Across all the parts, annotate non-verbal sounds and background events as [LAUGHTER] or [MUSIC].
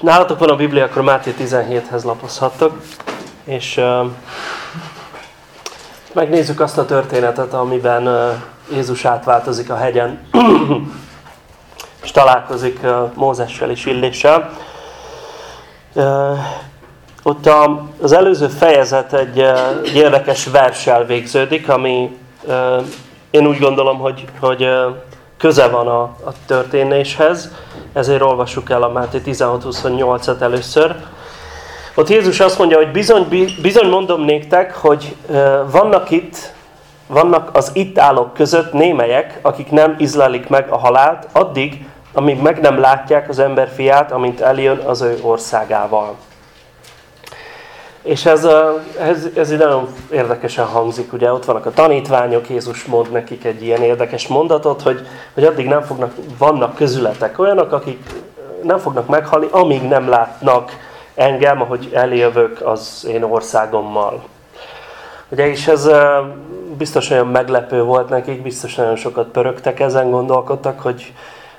nálatok van a Biblia, akkor Máté 17-hez lapozhattok, és megnézzük azt a történetet, amiben uh, Jézus átváltozik a hegyen, [CLEARS THROAT] és találkozik Mózessel és Illéssel. Ott a, az előző fejezet egy, egy érdekes verssel végződik, ami én úgy gondolom, hogy, hogy köze van a, a történéshez, ezért olvassuk el a Máté 16-28-at először. Ott Jézus azt mondja, hogy bizony, bizony mondom néktek, hogy vannak itt, vannak az itt állók között némelyek, akik nem izlelik meg a halált, addig, amíg meg nem látják az ember fiát, amint eljön az ő országával. És ez, ez, ez nagyon érdekesen hangzik, ugye ott vannak a tanítványok, Jézus mond nekik egy ilyen érdekes mondatot, hogy, hogy addig nem fognak, vannak közületek olyanok, akik nem fognak meghalni, amíg nem látnak engem, ahogy eljövök az én országommal. Ugye, és ez biztos olyan meglepő volt nekik, biztos nagyon sokat pörögtek ezen, gondolkodtak, hogy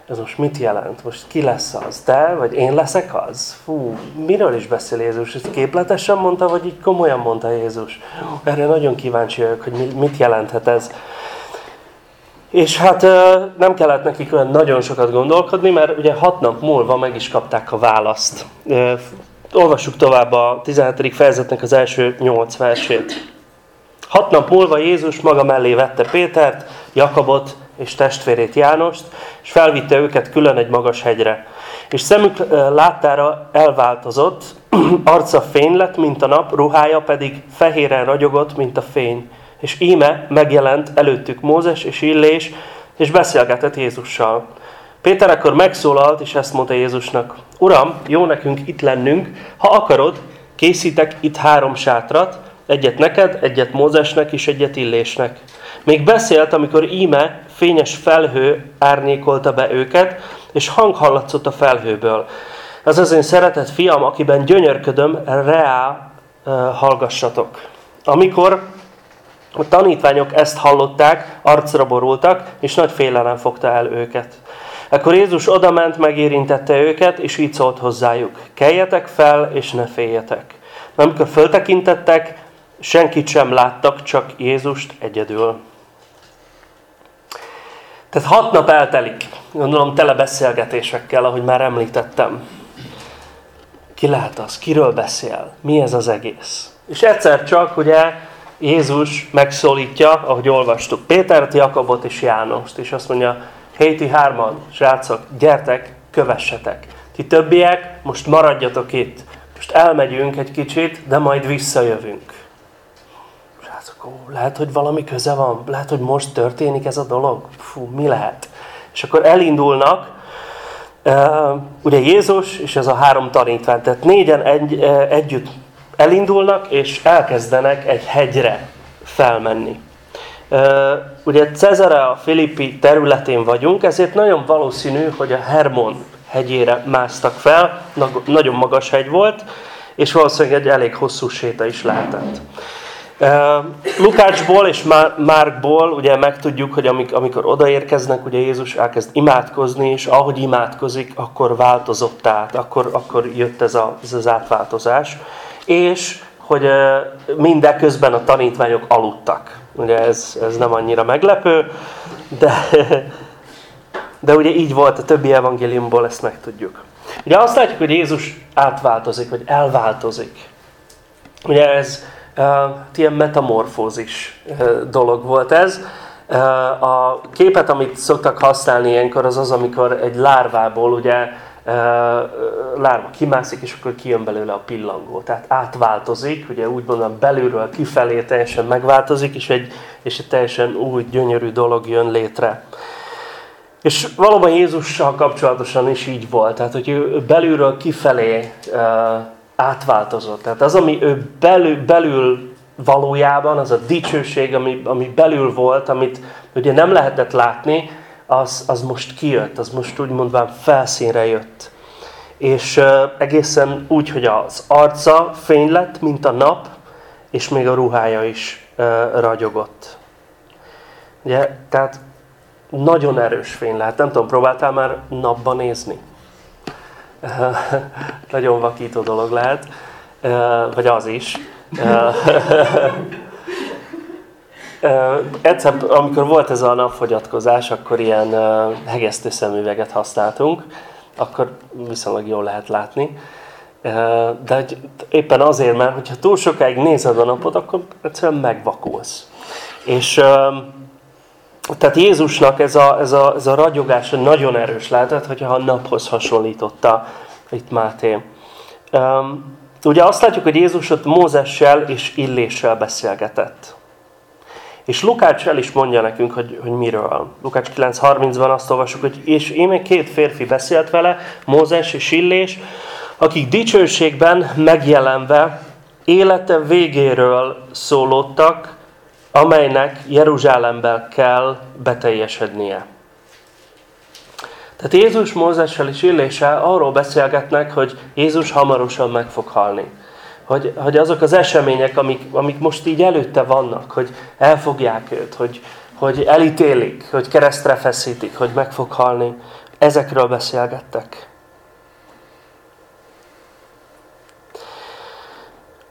ez most mit jelent? Most ki lesz az? Te? Vagy én leszek az? Fú, miről is beszél Jézus? Ezt képletesen mondta, vagy így komolyan mondta Jézus? Erre nagyon kíváncsi vagyok, hogy mit jelenthet ez. És hát nem kellett nekik olyan nagyon sokat gondolkodni, mert ugye hat nap múlva meg is kapták a választ. Olvassuk tovább a 17. fejezetnek az első nyolc versét. Hat nap múlva Jézus maga mellé vette Pétert, Jakabot és testvérét Jánost, és felvitte őket külön egy magas hegyre. És szemük láttára elváltozott, [CLEARS THROAT] arca fény lett, mint a nap, ruhája pedig fehéren ragyogott, mint a fény. És íme megjelent előttük Mózes és Illés, és beszélgetett Jézussal. Péter akkor megszólalt, és ezt mondta Jézusnak, Uram, jó nekünk itt lennünk, ha akarod, készítek itt három sátrat, egyet neked, egyet Mózesnek és egyet Illésnek. Még beszélt, amikor íme fényes felhő árnyékolta be őket, és hang hallatszott a felhőből. Ez az én szeretett fiam, akiben gyönyörködöm, reá hallgassatok. Amikor a tanítványok ezt hallották, arcra borultak, és nagy félelem fogta el őket. Ekkor Jézus odament, megérintette őket, és így szólt hozzájuk. Keljetek fel, és ne féljetek. Amikor föltekintettek, senkit sem láttak, csak Jézust egyedül. Tehát hat nap eltelik, gondolom tele beszélgetésekkel, ahogy már említettem. Ki lehet az? Kiről beszél? Mi ez az egész? És egyszer csak ugye Jézus megszólítja, ahogy olvastuk, Pétert, Jakabot és Jánost, és azt mondja, hé ti hárman, srácok, gyertek, kövessetek. Ti többiek, most maradjatok itt. Most elmegyünk egy kicsit, de majd visszajövünk ó, lehet, hogy valami köze van, lehet, hogy most történik ez a dolog, fú, mi lehet? És akkor elindulnak, ugye Jézus és ez a három tanítvány, tehát négyen egy, együtt elindulnak, és elkezdenek egy hegyre felmenni. Ugye Cezare a Filippi területén vagyunk, ezért nagyon valószínű, hogy a Hermon hegyére másztak fel, nagyon magas hegy volt, és valószínűleg egy elég hosszú séta is lehetett. Lukácsból és Márkból ugye megtudjuk, hogy amikor odaérkeznek, ugye Jézus elkezd imádkozni, és ahogy imádkozik, akkor változott át, akkor, akkor jött ez, a, ez az átváltozás. És hogy mindeközben a tanítványok aludtak. Ugye ez, ez nem annyira meglepő, de, de ugye így volt a többi evangéliumból, ezt megtudjuk. Ugye azt látjuk, hogy Jézus átváltozik, vagy elváltozik. Ugye ez ilyen metamorfózis dolog volt ez. A képet, amit szoktak használni ilyenkor, az az, amikor egy lárvából ugye lárva kimászik, és akkor kijön belőle a pillangó. Tehát átváltozik, ugye úgy mondom, belülről kifelé teljesen megváltozik, és egy, és egy teljesen új, gyönyörű dolog jön létre. És valóban Jézussal kapcsolatosan is így volt. Tehát, hogy ő belülről kifelé átváltozott. Tehát az, ami ő belül, belül valójában, az a dicsőség, ami, ami belül volt, amit ugye nem lehetett látni, az, az most kijött, az most úgy mondván felszínre jött. És uh, egészen úgy, hogy az arca fény lett, mint a nap, és még a ruhája is uh, ragyogott. Ugye, tehát nagyon erős fény lehet. Nem tudom, próbáltál már napban nézni? [LAUGHS] Nagyon vakító dolog lehet, vagy az is. Egyszer, amikor volt ez a napfogyatkozás, akkor ilyen hegesztő szemüveget használtunk, akkor viszonylag jól lehet látni. De éppen azért, mert hogyha túl sokáig nézed a napot, akkor egyszerűen megvakulsz. És tehát Jézusnak ez a, ez a, ez a ragyogás nagyon erős lehetett, hogyha a naphoz hasonlította itt Máté. Ugye azt látjuk, hogy Jézus ott Mózessel és Illéssel beszélgetett. És Lukács el is mondja nekünk, hogy, hogy miről. Lukács 9.30-ban azt olvasjuk, hogy és én két férfi beszélt vele, Mózes és Illés, akik dicsőségben megjelenve élete végéről szólódtak, amelynek Jeruzsálemben kell beteljesednie. Tehát Jézus Mózessel és Illéssel arról beszélgetnek, hogy Jézus hamarosan meg fog halni. Hogy, hogy azok az események, amik, amik most így előtte vannak, hogy elfogják őt, hogy, hogy elítélik, hogy keresztre feszítik, hogy meg fog halni, ezekről beszélgettek.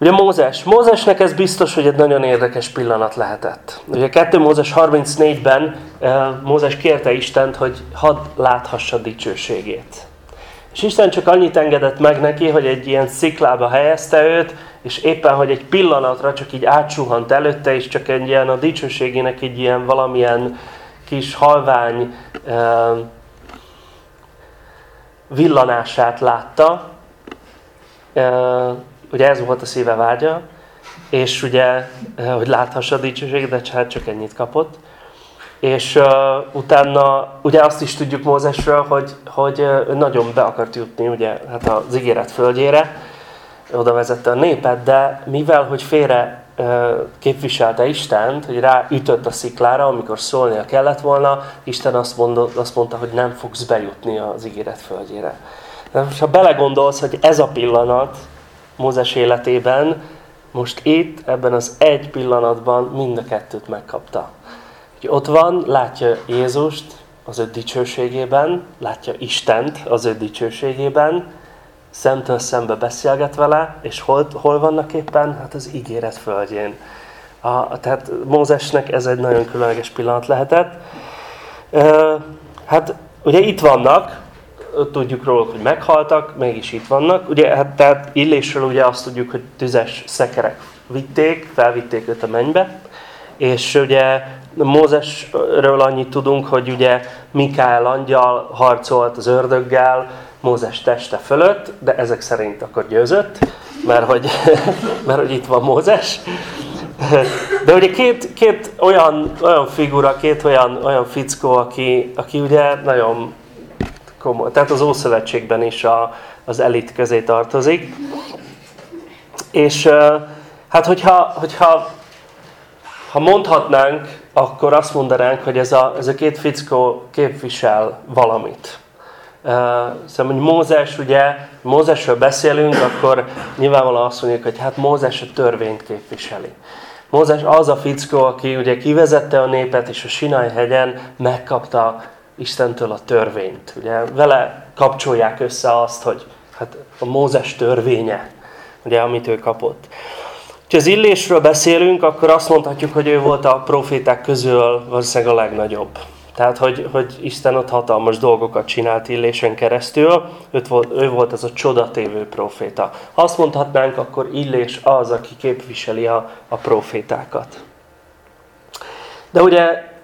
Ugye Mózes. Mózesnek ez biztos, hogy egy nagyon érdekes pillanat lehetett. Ugye 2 Mózes 34-ben eh, Mózes kérte Istent, hogy hadd láthassa dicsőségét. És Isten csak annyit engedett meg neki, hogy egy ilyen sziklába helyezte őt, és éppen, hogy egy pillanatra csak így átsuhant előtte, és csak egy ilyen a dicsőségének egy ilyen valamilyen kis halvány eh, villanását látta, eh, ugye ez volt a szíve vágya, és ugye, eh, hogy láthassa a dicsőséget, de hát csak ennyit kapott. És uh, utána, ugye azt is tudjuk Mózesről, hogy, hogy uh, nagyon be akart jutni ugye, hát az ígéret földjére, oda vezette a népet, de mivel, hogy félre uh, képviselte Istent, hogy rá ütött a sziklára, amikor szólnia kellett volna, Isten azt, mondott, azt mondta, hogy nem fogsz bejutni az ígéret földjére. De most ha belegondolsz, hogy ez a pillanat, Mózes életében, most itt, ebben az egy pillanatban mind a kettőt megkapta. Hogy ott van, látja Jézust az ő dicsőségében, látja Istent az ő dicsőségében, szemtől szembe beszélget vele, és hol, hol vannak éppen? Hát az ígéret földjén. A, tehát Mózesnek ez egy nagyon különleges pillanat lehetett. E, hát ugye itt vannak, tudjuk róla, hogy meghaltak, mégis itt vannak. Ugye, hát, tehát Illésről ugye azt tudjuk, hogy tüzes szekerek vitték, felvitték őt a mennybe, és ugye Mózesről annyit tudunk, hogy ugye Mikael angyal harcolt az ördöggel Mózes teste fölött, de ezek szerint akkor győzött, mert hogy, [LAUGHS] mert hogy itt van Mózes. De ugye két, két olyan, olyan figura, két olyan, olyan fickó, aki, aki ugye nagyon komoly. Tehát az Ószövetségben is a, az elit közé tartozik. És hát hogyha, hogyha ha mondhatnánk, akkor azt mondanánk, hogy ez a, ez a két fickó képvisel valamit. Uh, szóval, hogy Mózes, ugye, Mózesről beszélünk, akkor nyilvánvalóan azt mondjuk, hogy hát Mózes a törvényt képviseli. Mózes az a fickó, aki ugye kivezette a népet, és a Sinai hegyen megkapta Istentől a törvényt. Ugye vele kapcsolják össze azt, hogy hát a Mózes törvénye, ugye, amit ő kapott. Ha az illésről beszélünk, akkor azt mondhatjuk, hogy ő volt a proféták közül valószínűleg a legnagyobb. Tehát, hogy, hogy Isten ott hatalmas dolgokat csinált illésen keresztül, ő volt, ő volt ez a csodatévő proféta. Ha azt mondhatnánk, akkor illés az, aki képviseli a, a profétákat. De ugye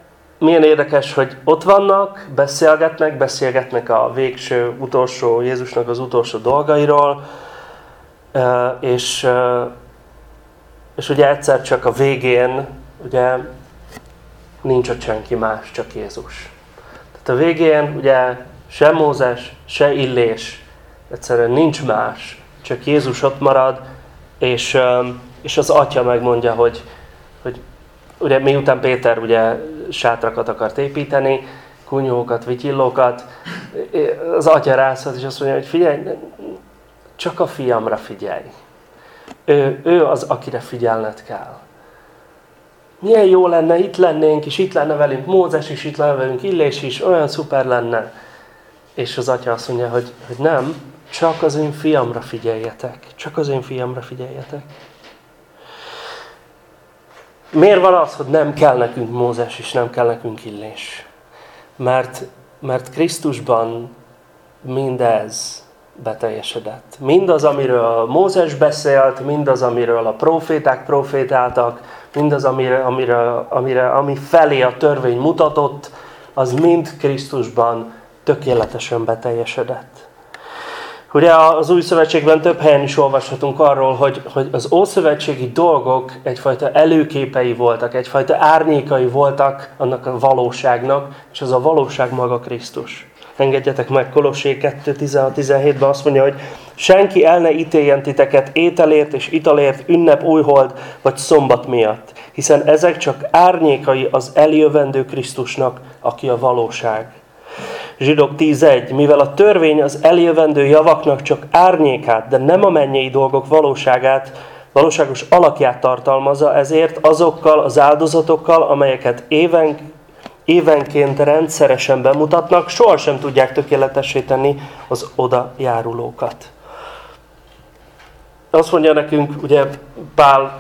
milyen érdekes, hogy ott vannak, beszélgetnek, beszélgetnek a végső, utolsó, Jézusnak az utolsó dolgairól, és, és ugye egyszer csak a végén, ugye nincs ott senki más, csak Jézus. Tehát a végén ugye se Mózes, se Illés, egyszerűen nincs más, csak Jézus ott marad, és, és az atya megmondja, hogy, hogy ugye miután Péter ugye sátrakat akart építeni, kunyókat, vityillókat, az atya rászad, és azt mondja, hogy figyelj, csak a fiamra figyelj. Ő, ő az, akire figyelned kell. Milyen jó lenne, itt lennénk, és itt lenne velünk Mózes is, itt lenne velünk Illés is, olyan szuper lenne. És az atya azt mondja, hogy, hogy nem, csak az én fiamra figyeljetek. Csak az én fiamra figyeljetek. Miért van az, hogy nem kell nekünk Mózes és nem kell nekünk Illés? Mert, mert Krisztusban mindez beteljesedett. Mindaz, amiről Mózes beszélt, mindaz, amiről a proféták profétáltak, mindaz, amire, amire, amire, ami felé a törvény mutatott, az mind Krisztusban tökéletesen beteljesedett. Ugye az új szövetségben több helyen is olvashatunk arról, hogy, hogy az ószövetségi dolgok egyfajta előképei voltak, egyfajta árnyékai voltak annak a valóságnak, és az a valóság maga Krisztus. Engedjetek meg, Kolossé 2.16-17-ben azt mondja, hogy senki el ne ítéljen titeket ételért és italért, ünnep, újhold vagy szombat miatt, hiszen ezek csak árnyékai az eljövendő Krisztusnak, aki a valóság. Zsidók 10.1. Mivel a törvény az eljövendő javaknak csak árnyékát, de nem a mennyei dolgok valóságát, valóságos alakját tartalmazza, ezért azokkal az áldozatokkal, amelyeket éven, évenként rendszeresen bemutatnak, sohasem tudják tökéletessé tenni az oda járulókat. Azt mondja nekünk, ugye Pál,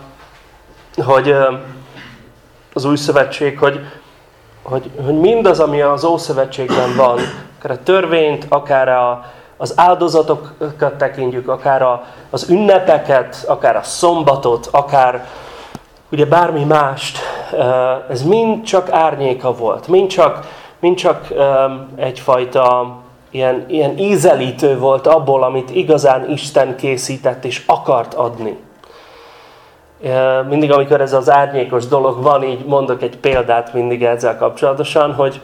hogy az új szövetség, hogy hogy, hogy mindaz, ami az Ószövetségben van, akár a törvényt, akár a, az áldozatokat tekintjük, akár a, az ünnepeket, akár a szombatot, akár ugye bármi mást, ez mind csak árnyéka volt, mind csak, mind csak egyfajta ilyen, ilyen ízelítő volt abból, amit igazán Isten készített és akart adni mindig, amikor ez az árnyékos dolog van, így mondok egy példát mindig ezzel kapcsolatosan, hogy,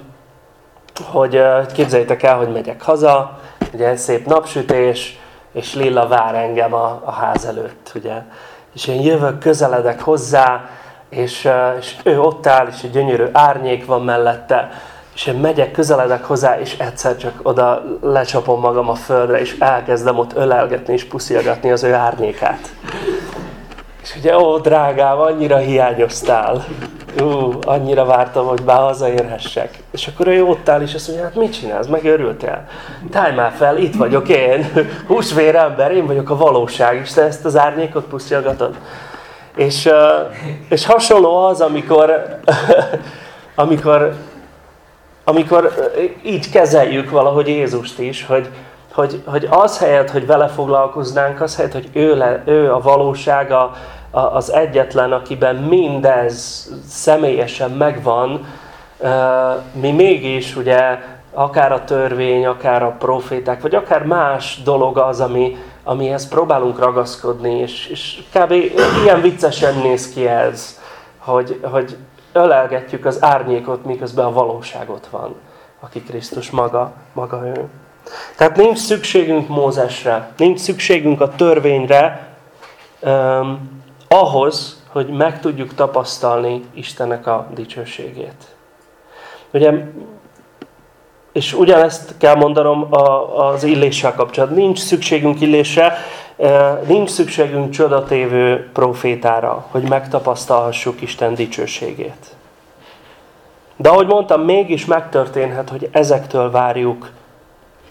hogy képzeljétek el, hogy megyek haza, ugye szép napsütés, és Lilla vár engem a, a ház előtt, ugye. És én jövök, közeledek hozzá, és, és ő ott áll, és egy gyönyörű árnyék van mellette, és én megyek, közeledek hozzá, és egyszer csak oda lecsapom magam a földre, és elkezdem ott ölelgetni és puszilgatni az ő árnyékát. És ugye, ó, drágám, annyira hiányoztál. Ú, annyira vártam, hogy már hazaérhessek. És akkor ő ott áll, és azt mondja, hát mit csinálsz, megörültél? Táj már fel, itt vagyok én, [LAUGHS] húsvér ember, én vagyok a valóság, és te ezt az árnyékot pusztjalgatod. És, és hasonló az, amikor, [LAUGHS] amikor, amikor így kezeljük valahogy Jézust is, hogy, hogy, hogy az helyett, hogy vele foglalkoznánk, az helyett, hogy ő, le, ő a valósága, az egyetlen, akiben mindez személyesen megvan, mi mégis ugye akár a törvény, akár a proféták, vagy akár más dolog az, ami, amihez próbálunk ragaszkodni, és, és kb. ilyen viccesen néz ki ez, hogy, hogy ölelgetjük az árnyékot, miközben a valóságot van, aki Krisztus maga, maga ő. Tehát nincs szükségünk Mózesre, nincs szükségünk a törvényre, ahhoz, hogy meg tudjuk tapasztalni Istennek a dicsőségét. Ugye, és ugyanezt kell mondanom az illéssel kapcsolatban. Nincs szükségünk illésre, e, nincs szükségünk csodatévő profétára, hogy megtapasztalhassuk Isten dicsőségét. De ahogy mondtam, mégis megtörténhet, hogy ezektől várjuk,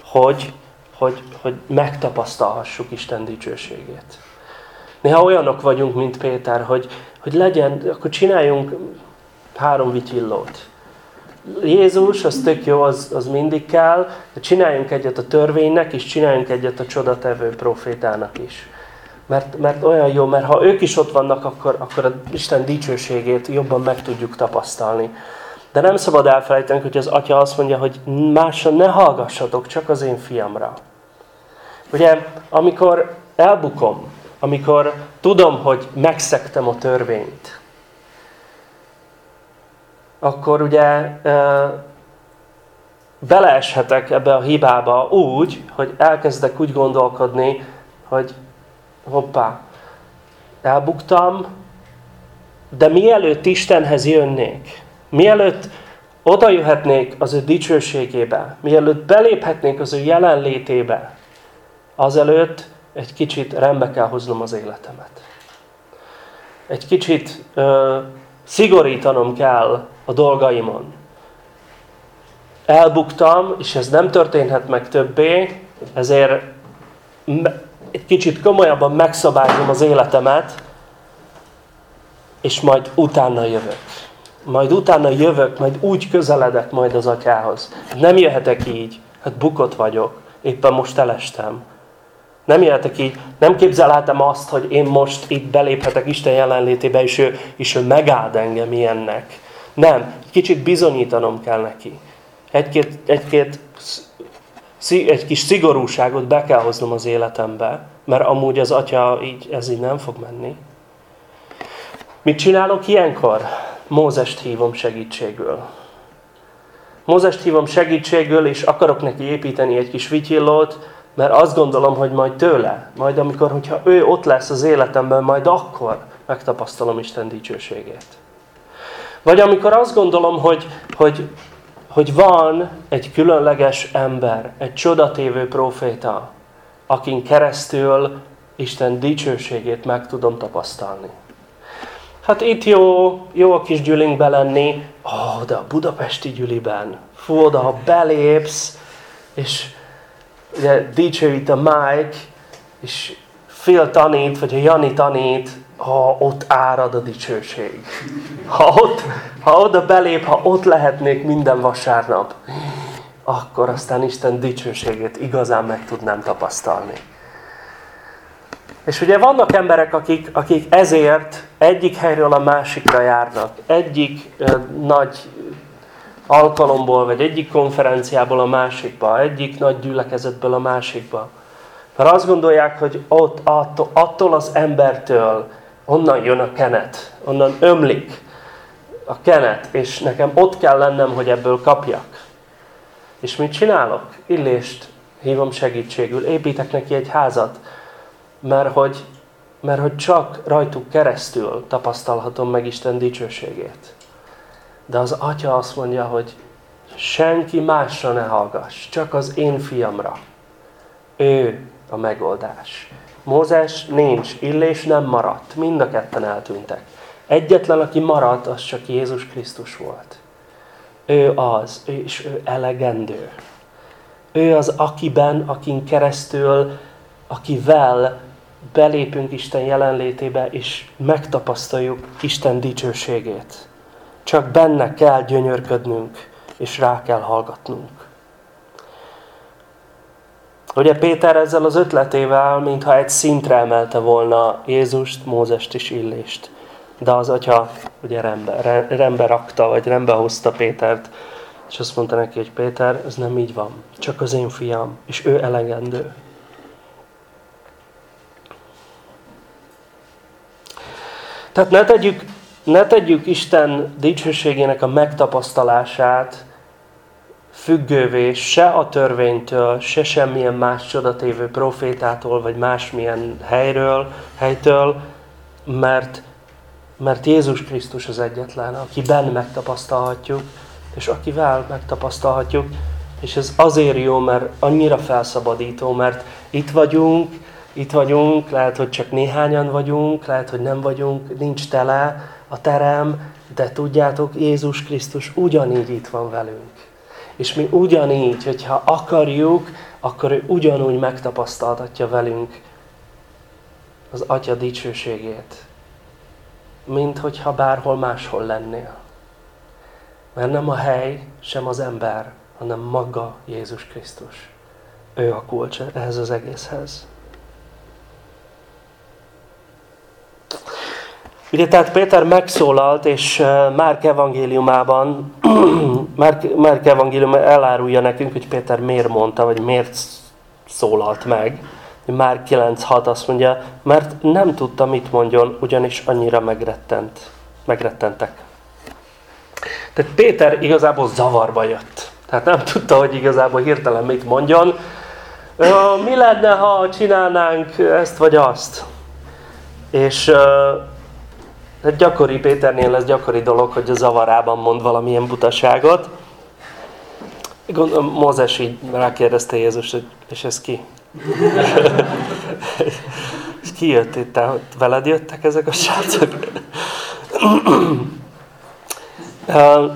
hogy, hogy, hogy megtapasztalhassuk Isten dicsőségét. Néha olyanok vagyunk, mint Péter, hogy, hogy legyen, akkor csináljunk három vityillót. Jézus, az tök jó, az, az mindig kell, de csináljunk egyet a törvénynek, és csináljunk egyet a csodatevő profétának is. Mert, mert olyan jó, mert ha ők is ott vannak, akkor, akkor a Isten dicsőségét jobban meg tudjuk tapasztalni. De nem szabad elfelejteni, hogy az atya azt mondja, hogy másra ne hallgassatok, csak az én fiamra. Ugye, amikor elbukom, amikor tudom, hogy megszektem a törvényt, akkor ugye beleeshetek ebbe a hibába úgy, hogy elkezdek úgy gondolkodni, hogy hoppá, elbuktam, de mielőtt Istenhez jönnék, mielőtt oda jöhetnék az ő dicsőségébe, mielőtt beléphetnék az ő jelenlétébe, azelőtt egy kicsit rendbe kell hoznom az életemet. Egy kicsit ö, szigorítanom kell a dolgaimon. Elbuktam, és ez nem történhet meg többé, ezért egy kicsit komolyabban megszabályozom az életemet, és majd utána jövök. Majd utána jövök, majd úgy közeledek majd az atyához. Nem jöhetek így, hát bukott vagyok, éppen most elestem. Nem jöhetek így, nem képzelhetem azt, hogy én most itt beléphetek Isten jelenlétébe, és ő, és ő megáld engem ilyennek. Nem, kicsit bizonyítanom kell neki. Egy-két, egy-két egy kis szigorúságot be kell hoznom az életembe, mert amúgy az atya így, ez így nem fog menni. Mit csinálok ilyenkor? Mózest hívom segítségül. Mózest hívom segítségül, és akarok neki építeni egy kis vityillót, mert azt gondolom, hogy majd tőle, majd amikor, hogyha ő ott lesz az életemben, majd akkor megtapasztalom Isten dicsőségét. Vagy amikor azt gondolom, hogy, hogy, hogy van egy különleges ember, egy csodatévő proféta, akin keresztül Isten dicsőségét meg tudom tapasztalni. Hát itt jó, jó a kis gyülinkbe lenni, ó, oh, de a budapesti gyüliben, fú, oda, ha belépsz, és ugye dicsőít a Mike, és Phil tanít, vagy a Jani tanít, ha ott árad a dicsőség. Ha, ott, ha oda belép, ha ott lehetnék minden vasárnap, akkor aztán Isten dicsőségét igazán meg tudnám tapasztalni. És ugye vannak emberek, akik, akik ezért egyik helyről a másikra járnak. Egyik ö, nagy alkalomból, vagy egyik konferenciából a másikba, egyik nagy gyülekezetből a másikba. Mert azt gondolják, hogy ott attól, attól az embertől onnan jön a kenet, onnan ömlik a kenet, és nekem ott kell lennem, hogy ebből kapjak. És mit csinálok? Illést hívom segítségül, építek neki egy házat, mert hogy, mert hogy csak rajtuk keresztül tapasztalhatom meg Isten dicsőségét. De az atya azt mondja, hogy senki másra ne hallgass, csak az én fiamra. Ő a megoldás. Mózes nincs, Illés nem maradt, mind a ketten eltűntek. Egyetlen, aki maradt, az csak Jézus Krisztus volt. Ő az, és ő elegendő. Ő az, akiben, akin keresztül, akivel belépünk Isten jelenlétébe, és megtapasztaljuk Isten dicsőségét. Csak benne kell gyönyörködnünk, és rá kell hallgatnunk. Ugye Péter ezzel az ötletével, mintha egy szintre emelte volna Jézust, Mózest és Illést. De az atya ugye rendbe, rendbe rakta, vagy rendbe hozta Pétert, és azt mondta neki, hogy Péter, ez nem így van. Csak az én fiam, és ő elegendő. Tehát ne tegyük, ne tegyük Isten dicsőségének a megtapasztalását függővé se a törvénytől, se semmilyen más csodatévő profétától, vagy másmilyen helyről, helytől, mert, mert Jézus Krisztus az egyetlen, akiben megtapasztalhatjuk, és akivel megtapasztalhatjuk, és ez azért jó, mert annyira felszabadító, mert itt vagyunk, itt vagyunk, lehet, hogy csak néhányan vagyunk, lehet, hogy nem vagyunk, nincs tele a terem, de tudjátok, Jézus Krisztus ugyanígy itt van velünk. És mi ugyanígy, hogyha akarjuk, akkor ő ugyanúgy megtapasztaltatja velünk az Atya dicsőségét, mint hogyha bárhol máshol lennél. Mert nem a hely, sem az ember, hanem maga Jézus Krisztus. Ő a kulcs ehhez az egészhez. Ugye tehát Péter megszólalt, és Márk evangéliumában, [CLEARS THROAT] Márk, Márk evangélium elárulja nekünk, hogy Péter miért mondta, vagy miért szólalt meg. Márk 9.6 azt mondja, mert nem tudta, mit mondjon, ugyanis annyira megrettent, megrettentek. Tehát Péter igazából zavarba jött. Tehát nem tudta, hogy igazából hirtelen mit mondjon. Mi lenne, ha csinálnánk ezt vagy azt? És ez gyakori, Péternél ez gyakori dolog, hogy a zavarában mond valamilyen butaságot. Gondolom, Mózes így rákérdezte Jézus, hogy és ez ki? [LAUGHS] és ki jött itt? Veled jöttek ezek a srácok? [CLEARS THROAT]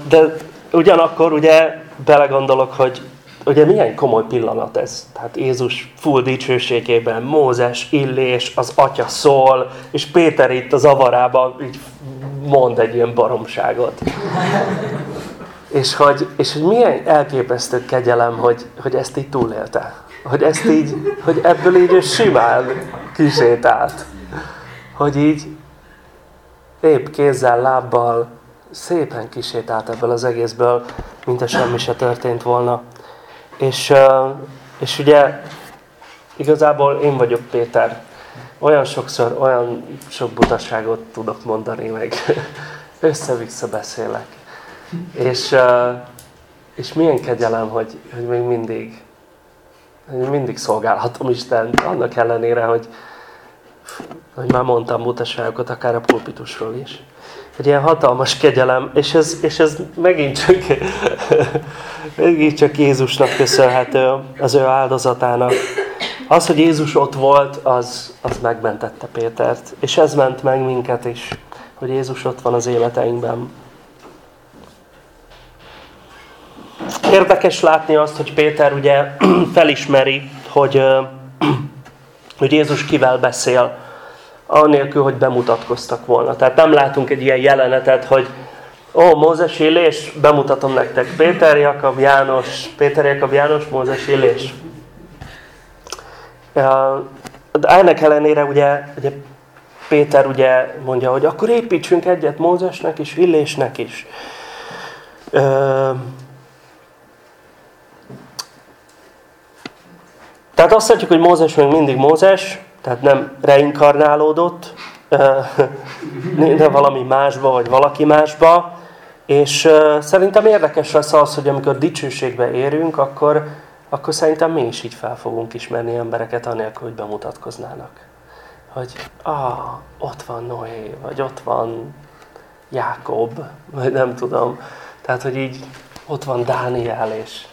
De ugyanakkor ugye belegondolok, hogy ugye milyen komoly pillanat ez. Tehát Jézus full dicsőségében, Mózes, Illés, az atya szól, és Péter itt az avarában így mond egy ilyen baromságot. és, hogy, és hogy milyen elképesztő kegyelem, hogy, hogy ezt így túlélte. Hogy ezt így, hogy ebből így simán kisétált. Hogy így épp kézzel, lábbal szépen kisétált ebből az egészből, mint a semmi se történt volna. És, és ugye igazából én vagyok Péter. Olyan sokszor, olyan sok butaságot tudok mondani, meg [LAUGHS] össze-vissza beszélek. És, és milyen kegyelem, hogy, hogy még mindig, hogy mindig szolgálhatom Istent, annak ellenére, hogy, hogy már mondtam butaságokat, akár a pulpitusról is. Egy ilyen hatalmas kegyelem, és ez, és ez megint, csak, [LAUGHS] megint csak Jézusnak köszönhető, az ő áldozatának. Az, hogy Jézus ott volt, az, az megmentette Pétert. És ez ment meg minket is, hogy Jézus ott van az életeinkben. Érdekes látni azt, hogy Péter ugye [CLEARS THROAT] felismeri, hogy, [CLEARS THROAT] hogy Jézus kivel beszél anélkül, hogy bemutatkoztak volna. Tehát nem látunk egy ilyen jelenetet, hogy ó, Mózes Illés, bemutatom nektek. Péter Jakab János, Péter Jakab János, Mózes Illés. De ennek ellenére ugye, ugye Péter ugye mondja, hogy akkor építsünk egyet Mózesnek is, Illésnek is. Tehát azt mondjuk, hogy Mózes még mindig Mózes, tehát nem reinkarnálódott, nem valami másba, vagy valaki másba, és szerintem érdekes lesz az, hogy amikor dicsőségbe érünk, akkor, akkor szerintem mi is így fel fogunk ismerni embereket, anélkül, hogy bemutatkoznának. Hogy, ah, ott van Noé, vagy ott van Jákob, vagy nem tudom. Tehát, hogy így ott van Dániel, és,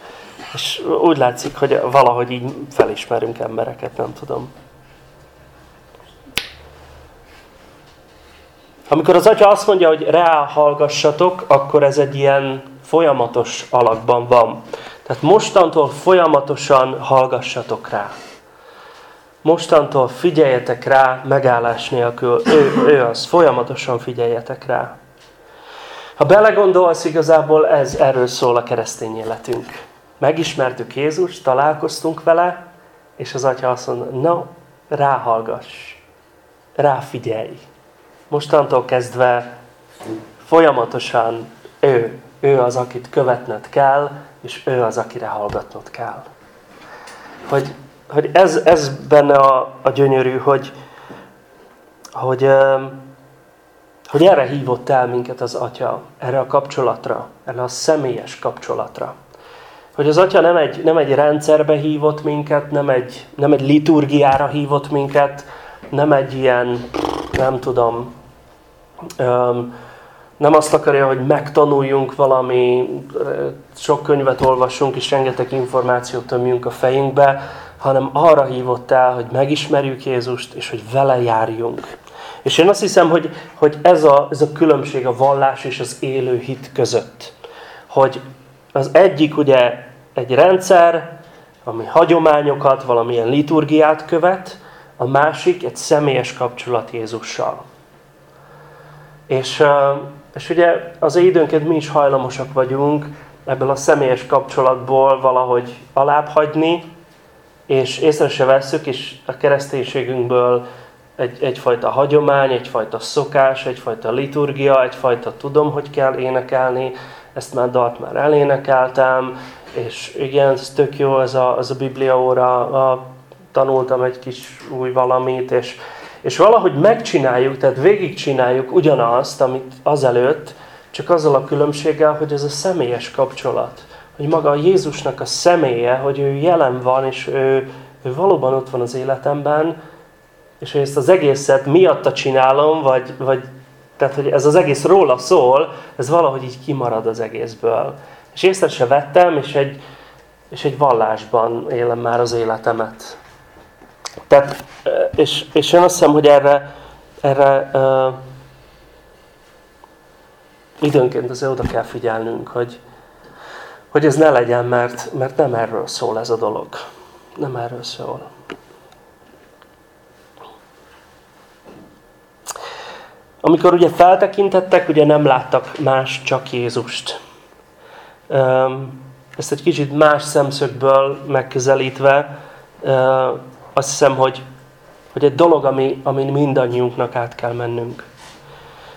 és úgy látszik, hogy valahogy így felismerünk embereket, nem tudom. Amikor az atya azt mondja, hogy ráhallgassatok, akkor ez egy ilyen folyamatos alakban van. Tehát mostantól folyamatosan hallgassatok rá. Mostantól figyeljetek rá megállás nélkül. Ő, ő az, folyamatosan figyeljetek rá. Ha belegondolsz, igazából ez erről szól a keresztény életünk. Megismertük Jézust, találkoztunk vele, és az Atya azt mondja, no, ráhallgass, ráfigyelj. Mostantól kezdve folyamatosan ő, ő az, akit követned kell, és ő az, akire hallgatnod kell. Hogy, hogy ez, ez benne a, a gyönyörű, hogy, hogy, hogy erre hívott el minket az Atya, erre a kapcsolatra, erre a személyes kapcsolatra. Hogy az Atya nem egy, nem egy rendszerbe hívott minket, nem egy, nem egy liturgiára hívott minket, nem egy ilyen, nem tudom, nem azt akarja, hogy megtanuljunk valami, sok könyvet olvassunk, és rengeteg információt tömjünk a fejünkbe, hanem arra hívott el, hogy megismerjük Jézust, és hogy vele járjunk. És én azt hiszem, hogy, hogy ez, a, ez a különbség a vallás és az élő hit között. Hogy az egyik ugye egy rendszer, ami hagyományokat, valamilyen liturgiát követ, a másik egy személyes kapcsolat Jézussal. És, és ugye az időnként mi is hajlamosak vagyunk ebből a személyes kapcsolatból valahogy alább hagyni, és észre se vesszük, és a kereszténységünkből egy, egyfajta hagyomány, egyfajta szokás, egyfajta liturgia, egyfajta tudom, hogy kell énekelni, ezt már dalt már elénekeltem, és igen, ez tök jó, ez a, ez a Biblia óra, a, tanultam egy kis új valamit, és, és valahogy megcsináljuk, tehát végigcsináljuk ugyanazt, amit azelőtt, csak azzal a különbséggel, hogy ez a személyes kapcsolat. Hogy maga Jézusnak a személye, hogy ő jelen van, és ő, ő valóban ott van az életemben, és hogy ezt az egészet miatta csinálom, vagy, vagy tehát, hogy ez az egész róla szól, ez valahogy így kimarad az egészből. És észre se vettem, és egy, és egy vallásban élem már az életemet. Tehát, és, és én azt hiszem, hogy erre, erre uh, időnként azért oda kell figyelnünk, hogy, hogy ez ne legyen, mert, mert nem erről szól ez a dolog. Nem erről szól. Amikor ugye feltekintettek, ugye nem láttak más, csak Jézust. Ezt egy kicsit más szemszögből megközelítve, azt hiszem, hogy, hogy egy dolog, ami, amin mindannyiunknak át kell mennünk.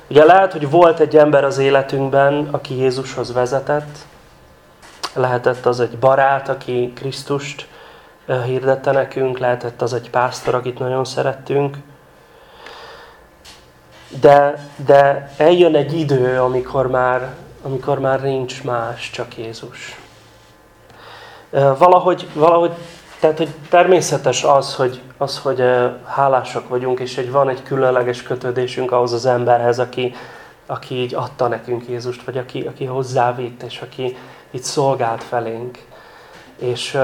Ugye lehet, hogy volt egy ember az életünkben, aki Jézushoz vezetett, lehetett az egy barát, aki Krisztust hirdette nekünk, lehetett az egy pásztor, akit nagyon szerettünk, de, de eljön egy idő, amikor már, amikor már nincs más, csak Jézus. Valahogy, valahogy tehát, hogy természetes az, hogy, az, hogy hálásak vagyunk, és hogy van egy különleges kötődésünk ahhoz az emberhez, aki, aki így adta nekünk Jézust, vagy aki, aki hozzávitt, és aki itt szolgált felénk. És,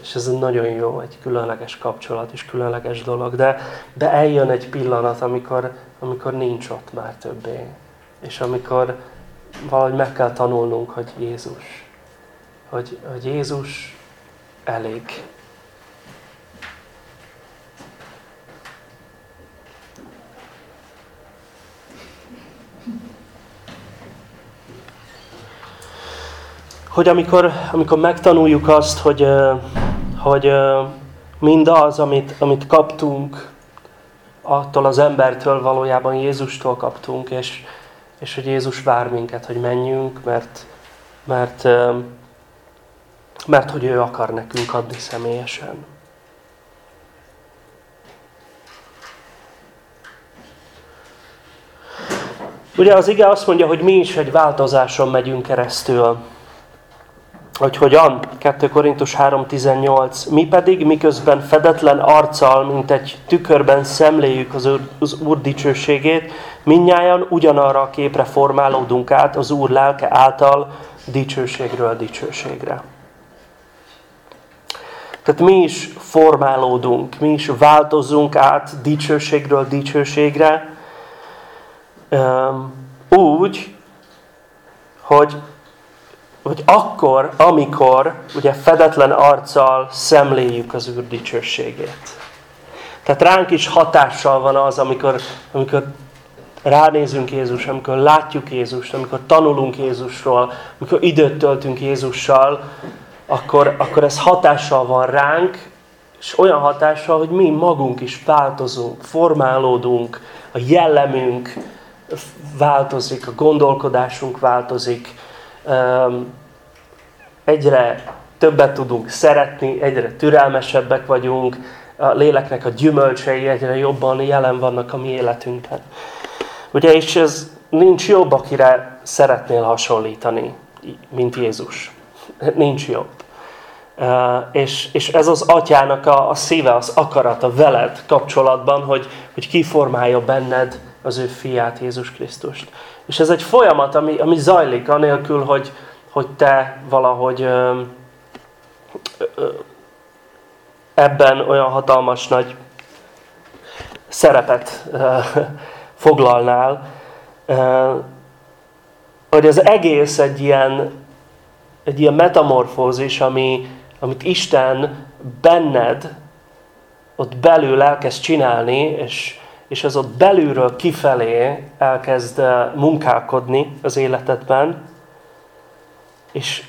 és ez nagyon jó, egy különleges kapcsolat, és különleges dolog. De, de eljön egy pillanat, amikor, amikor nincs ott már többé. És amikor valahogy meg kell tanulnunk, hogy Jézus. Hogy, hogy Jézus elég. Hogy amikor, amikor megtanuljuk azt, hogy, hogy mindaz, amit, amit kaptunk, attól az embertől valójában Jézustól kaptunk, és, és hogy Jézus vár minket, hogy menjünk, mert, mert, mert hogy ő akar nekünk adni személyesen. Ugye az ige azt mondja, hogy mi is egy változáson megyünk keresztül hogy hogyan? 2 Korintus 3.18 Mi pedig, miközben fedetlen arccal, mint egy tükörben szemléljük az Úr, az Úr dicsőségét, minnyáján ugyanarra a képre formálódunk át az Úr lelke által dicsőségről dicsőségre. Tehát mi is formálódunk, mi is változunk át dicsőségről dicsőségre, úgy, hogy hogy akkor, amikor ugye fedetlen arccal szemléljük az Úr dicsőségét. Tehát ránk is hatással van az, amikor, amikor ránézünk Jézus, amikor látjuk Jézust, amikor tanulunk Jézusról, amikor időt töltünk Jézussal, akkor, akkor ez hatással van ránk, és olyan hatással, hogy mi magunk is változunk, formálódunk, a jellemünk változik, a gondolkodásunk változik, egyre többet tudunk szeretni, egyre türelmesebbek vagyunk, a léleknek a gyümölcsei egyre jobban jelen vannak a mi életünkben. Ugye, és ez nincs jobb, akire szeretnél hasonlítani, mint Jézus. [LAUGHS] Nincs jobb. és, és ez az atyának a, a szíve, az akarata veled kapcsolatban, hogy, hogy kiformálja benned az ő fiát, Jézus Krisztust. És ez egy folyamat, ami, ami zajlik, anélkül, hogy, hogy te valahogy ö, ö, ebben olyan hatalmas nagy szerepet ö, foglalnál, ö, hogy az egész egy ilyen, egy ilyen metamorfózis, ami, amit Isten benned ott belül elkezd csinálni, és, és az ott belülről kifelé elkezd munkálkodni az életedben, és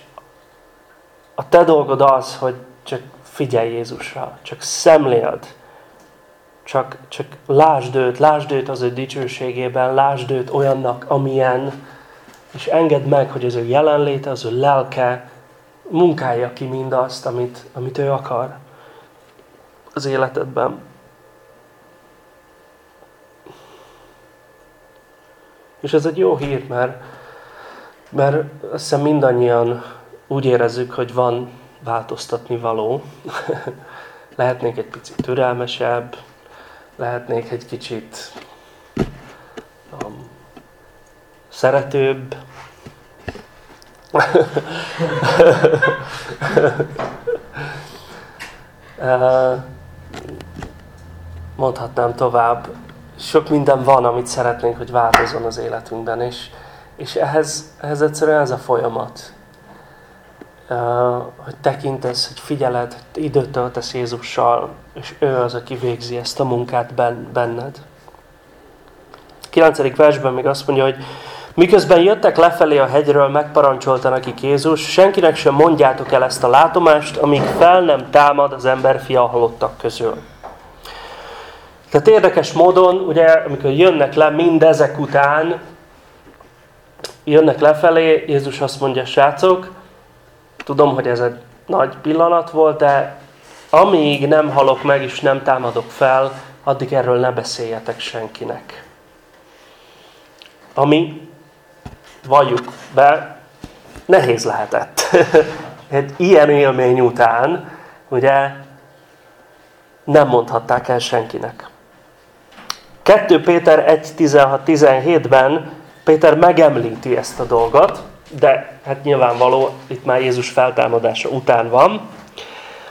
a te dolgod az, hogy csak figyelj Jézusra, csak szemléld, csak, csak lásd őt, lásd őt az ő dicsőségében, lásd őt olyannak, amilyen, és engedd meg, hogy az ő jelenléte, az ő lelke munkálja ki mindazt, amit, amit ő akar az életedben. És ez egy jó hír, mert, mert azt hiszem mindannyian úgy érezzük, hogy van változtatni való. [LAUGHS] lehetnék egy picit türelmesebb, lehetnék egy kicsit um, szeretőbb. [LAUGHS] Mondhatnám tovább. Sok minden van, amit szeretnénk, hogy változzon az életünkben, és, és ehhez, ehhez egyszerűen ez a folyamat. hogy tekintesz, hogy figyeled, hogy időt töltesz Jézussal, és ő az, aki végzi ezt a munkát benned. 9. versben még azt mondja, hogy miközben jöttek lefelé a hegyről, megparancsolta nekik Jézus, senkinek sem mondjátok el ezt a látomást, amíg fel nem támad az ember fia halottak közül. Tehát érdekes módon, ugye, amikor jönnek le mindezek után, jönnek lefelé, Jézus azt mondja, srácok, tudom, hogy ez egy nagy pillanat volt, de amíg nem halok meg és nem támadok fel, addig erről ne beszéljetek senkinek. Ami, valljuk be, nehéz lehetett. [LAUGHS] Egy ilyen élmény után, ugye, nem mondhatták el senkinek. 2 Péter 1.16-17-ben Péter megemlíti ezt a dolgot, de hát nyilvánvaló, itt már Jézus feltámadása után van.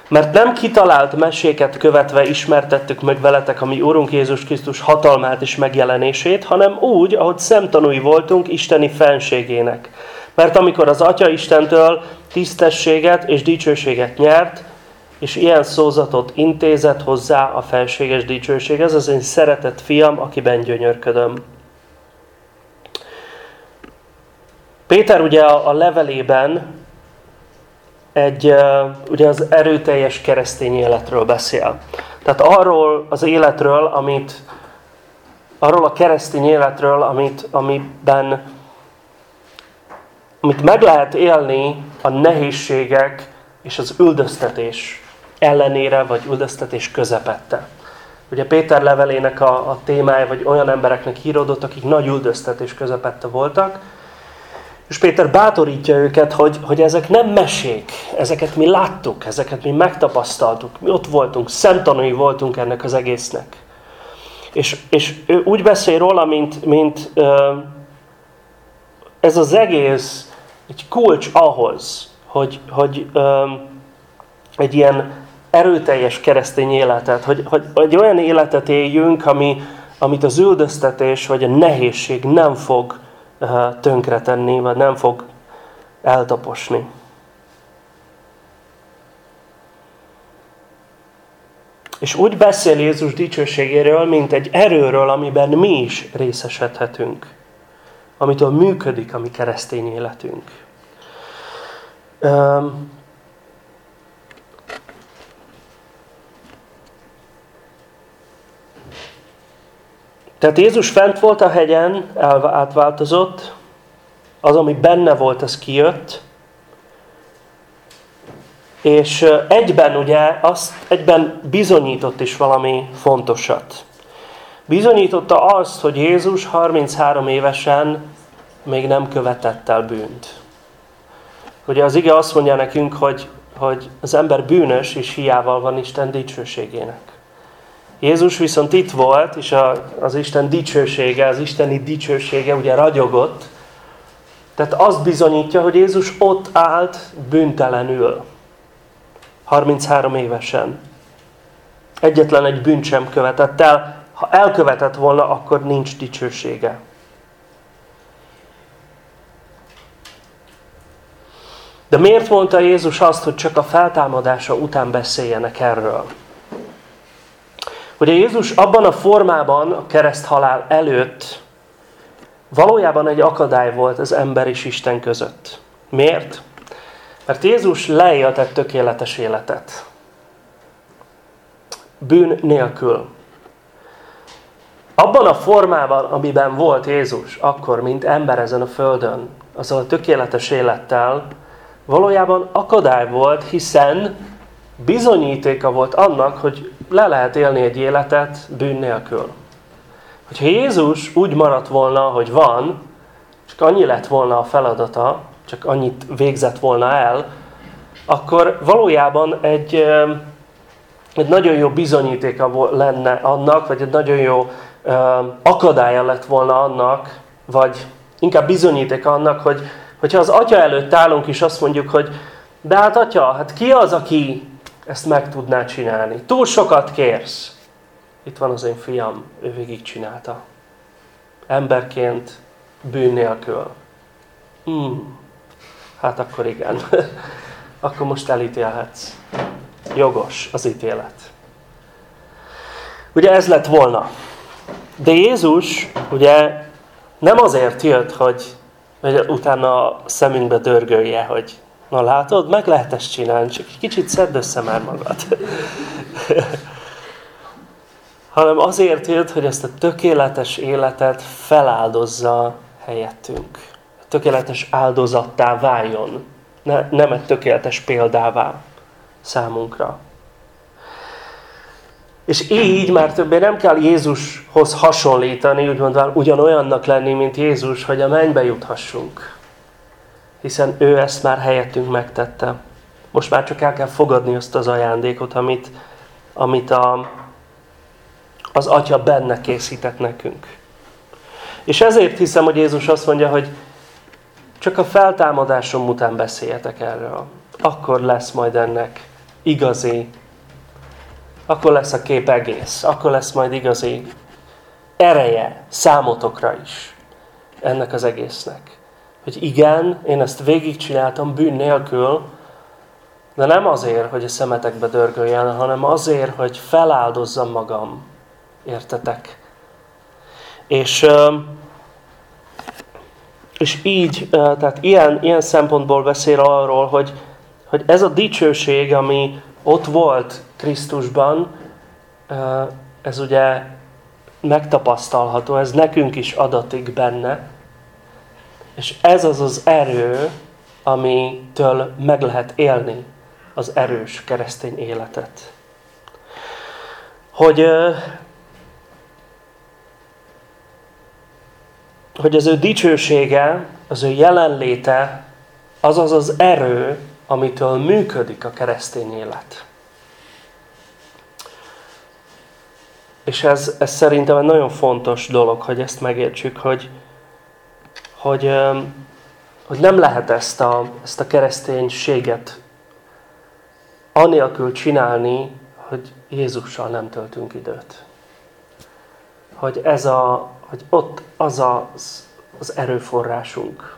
Mert nem kitalált meséket követve ismertettük meg veletek a mi Úrunk Jézus Krisztus hatalmát és megjelenését, hanem úgy, ahogy szemtanúi voltunk Isteni fenségének. Mert amikor az Atya Istentől tisztességet és dicsőséget nyert, és ilyen szózatot intézett hozzá a felséges dicsőség. Ez az én szeretett fiam, akiben gyönyörködöm. Péter ugye a, levelében egy, ugye az erőteljes keresztény életről beszél. Tehát arról az életről, amit, arról a keresztény életről, amit, amiben amit meg lehet élni a nehézségek és az üldöztetés ellenére, vagy üldöztetés közepette. Ugye Péter levelének a, a témája, vagy olyan embereknek hírodott, akik nagy üldöztetés közepette voltak, és Péter bátorítja őket, hogy, hogy ezek nem mesék, ezeket mi láttuk, ezeket mi megtapasztaltuk, mi ott voltunk, szemtanúi voltunk ennek az egésznek. És, és ő úgy beszél róla, mint, mint ez az egész egy kulcs ahhoz, hogy, hogy egy ilyen erőteljes keresztény életet, hogy, hogy, hogy olyan életet éljünk, ami, amit az üldöztetés vagy a nehézség nem fog uh, tönkretenni, vagy nem fog eltaposni. És úgy beszél Jézus dicsőségéről, mint egy erőről, amiben mi is részesedhetünk. Amitől működik a mi keresztény életünk. Tehát Jézus fent volt a hegyen, átváltozott, az, ami benne volt, az kijött, és egyben ugye, azt egyben bizonyított is valami fontosat. Bizonyította azt, hogy Jézus 33 évesen még nem követett el bűnt. Ugye az ige azt mondja nekünk, hogy, hogy az ember bűnös és hiával van Isten dicsőségének. Jézus viszont itt volt, és az Isten dicsősége, az isteni dicsősége ugye ragyogott. Tehát azt bizonyítja, hogy Jézus ott állt bűntelenül. 33 évesen. Egyetlen egy bűnt sem követett el. Ha elkövetett volna, akkor nincs dicsősége. De miért mondta Jézus azt, hogy csak a feltámadása után beszéljenek erről? Ugye Jézus abban a formában, a kereszthalál előtt valójában egy akadály volt az ember és Isten között. Miért? Mert Jézus leélt egy tökéletes életet. Bűn nélkül. Abban a formában, amiben volt Jézus, akkor, mint ember ezen a földön, azzal a tökéletes élettel, valójában akadály volt, hiszen bizonyítéka volt annak, hogy le lehet élni egy életet bűn nélkül. Hogyha Jézus úgy maradt volna, hogy van, csak annyi lett volna a feladata, csak annyit végzett volna el, akkor valójában egy, egy nagyon jó bizonyítéka lenne annak, vagy egy nagyon jó akadálya lett volna annak, vagy inkább bizonyítéka annak, hogy hogyha az atya előtt állunk, és azt mondjuk, hogy de hát atya, hát ki az, aki ezt meg tudná csinálni. Túl sokat kérsz. Itt van az én fiam, ő végig csinálta. Emberként, bűn nélkül. Hmm. Hát akkor igen. [LAUGHS] akkor most elítélhetsz. Jogos az ítélet. Ugye ez lett volna. De Jézus ugye nem azért jött, hogy, hogy utána a szemünkbe dörgölje, hogy na látod, meg lehet ezt csinálni, csak egy kicsit szedd össze már magad. [LAUGHS] hanem azért jött, hogy ezt a tökéletes életet feláldozza helyettünk. Tökéletes áldozattá váljon, ne, nem egy tökéletes példává számunkra. És így már többé nem kell Jézushoz hasonlítani, úgy mondván ugyanolyannak lenni, mint Jézus, hogy a mennybe juthassunk. Hiszen ő ezt már helyettünk megtette. Most már csak el kell fogadni azt az ajándékot, amit, amit a, az Atya benne készített nekünk. És ezért hiszem, hogy Jézus azt mondja, hogy csak a feltámadásom után beszéljetek erről. Akkor lesz majd ennek igazi, akkor lesz a kép egész, akkor lesz majd igazi ereje számotokra is ennek az egésznek. Hogy igen, én ezt végigcsináltam bűn nélkül, de nem azért, hogy a szemetekbe dörgöljen, hanem azért, hogy feláldozzam magam Értetek? És, és így, tehát ilyen, ilyen szempontból beszél arról, hogy, hogy ez a dicsőség, ami ott volt Krisztusban, ez ugye megtapasztalható, ez nekünk is adatik benne, és ez az az erő, amitől meg lehet élni az erős keresztény életet. Hogy hogy az ő dicsősége, az ő jelenléte, az az az erő, amitől működik a keresztény élet. És ez, ez szerintem egy nagyon fontos dolog, hogy ezt megértsük, hogy, hogy, hogy nem lehet ezt a, ezt a kereszténységet anélkül csinálni, hogy Jézussal nem töltünk időt. Hogy ez a, hogy ott az az, az erőforrásunk,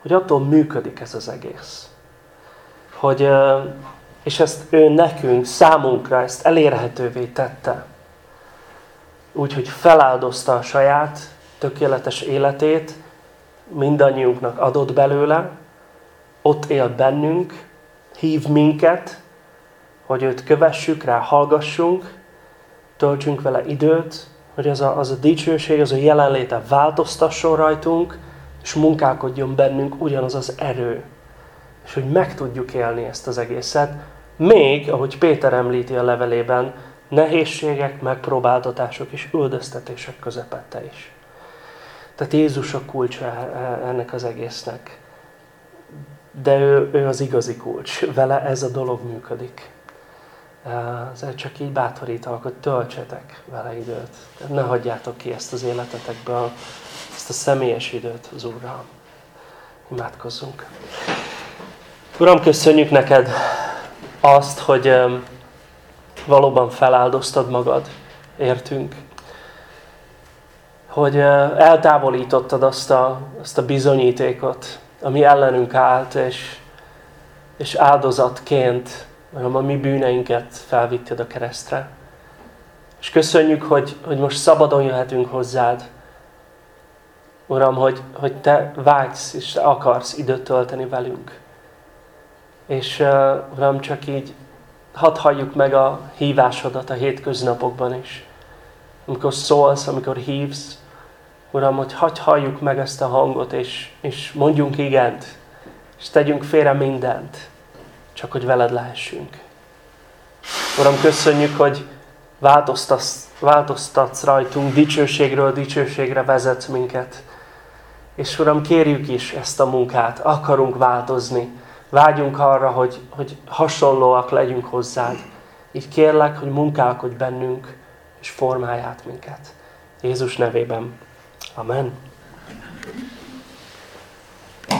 hogy attól működik ez az egész. Hogy, és ezt ő nekünk, számunkra ezt elérhetővé tette. Úgyhogy feláldozta a saját tökéletes életét, mindannyiunknak adott belőle, ott él bennünk, hív minket, hogy őt kövessük, rá hallgassunk, töltsünk vele időt, hogy az a, az a dicsőség, az a jelenléte változtasson rajtunk, és munkálkodjon bennünk ugyanaz az erő. És hogy meg tudjuk élni ezt az egészet, még, ahogy Péter említi a levelében, nehézségek, megpróbáltatások és üldöztetések közepette is. Tehát Jézus a kulcs e, e, ennek az egésznek. De ő, ő az igazi kulcs. Vele ez a dolog működik. Ezért csak így bátorítalak, hogy töltsetek vele időt. Ne hagyjátok ki ezt az életetekből, ezt a személyes időt az Úrral. Imádkozzunk. Uram, köszönjük neked azt, hogy valóban feláldoztad magad, értünk. Hogy eltávolítottad azt a, azt a bizonyítékot, ami ellenünk állt, és, és áldozatként hanem a mi bűneinket felvitted a keresztre. És köszönjük, hogy, hogy most szabadon jöhetünk hozzád. Uram, hogy, hogy Te vágysz és akarsz időt tölteni velünk. És uh, Uram, csak így hadd halljuk meg a hívásodat a hétköznapokban is. Amikor szólsz, amikor hívsz, Uram, hogy hadd halljuk meg ezt a hangot, és, és mondjunk igent, és tegyünk félre mindent csak hogy veled lehessünk. Uram, köszönjük, hogy változtatsz, változtatsz rajtunk, dicsőségről dicsőségre vezetsz minket. És Uram, kérjük is ezt a munkát, akarunk változni, vágyunk arra, hogy, hogy hasonlóak legyünk hozzád. Így kérlek, hogy munkálkodj bennünk, és formálját minket. Jézus nevében. Amen.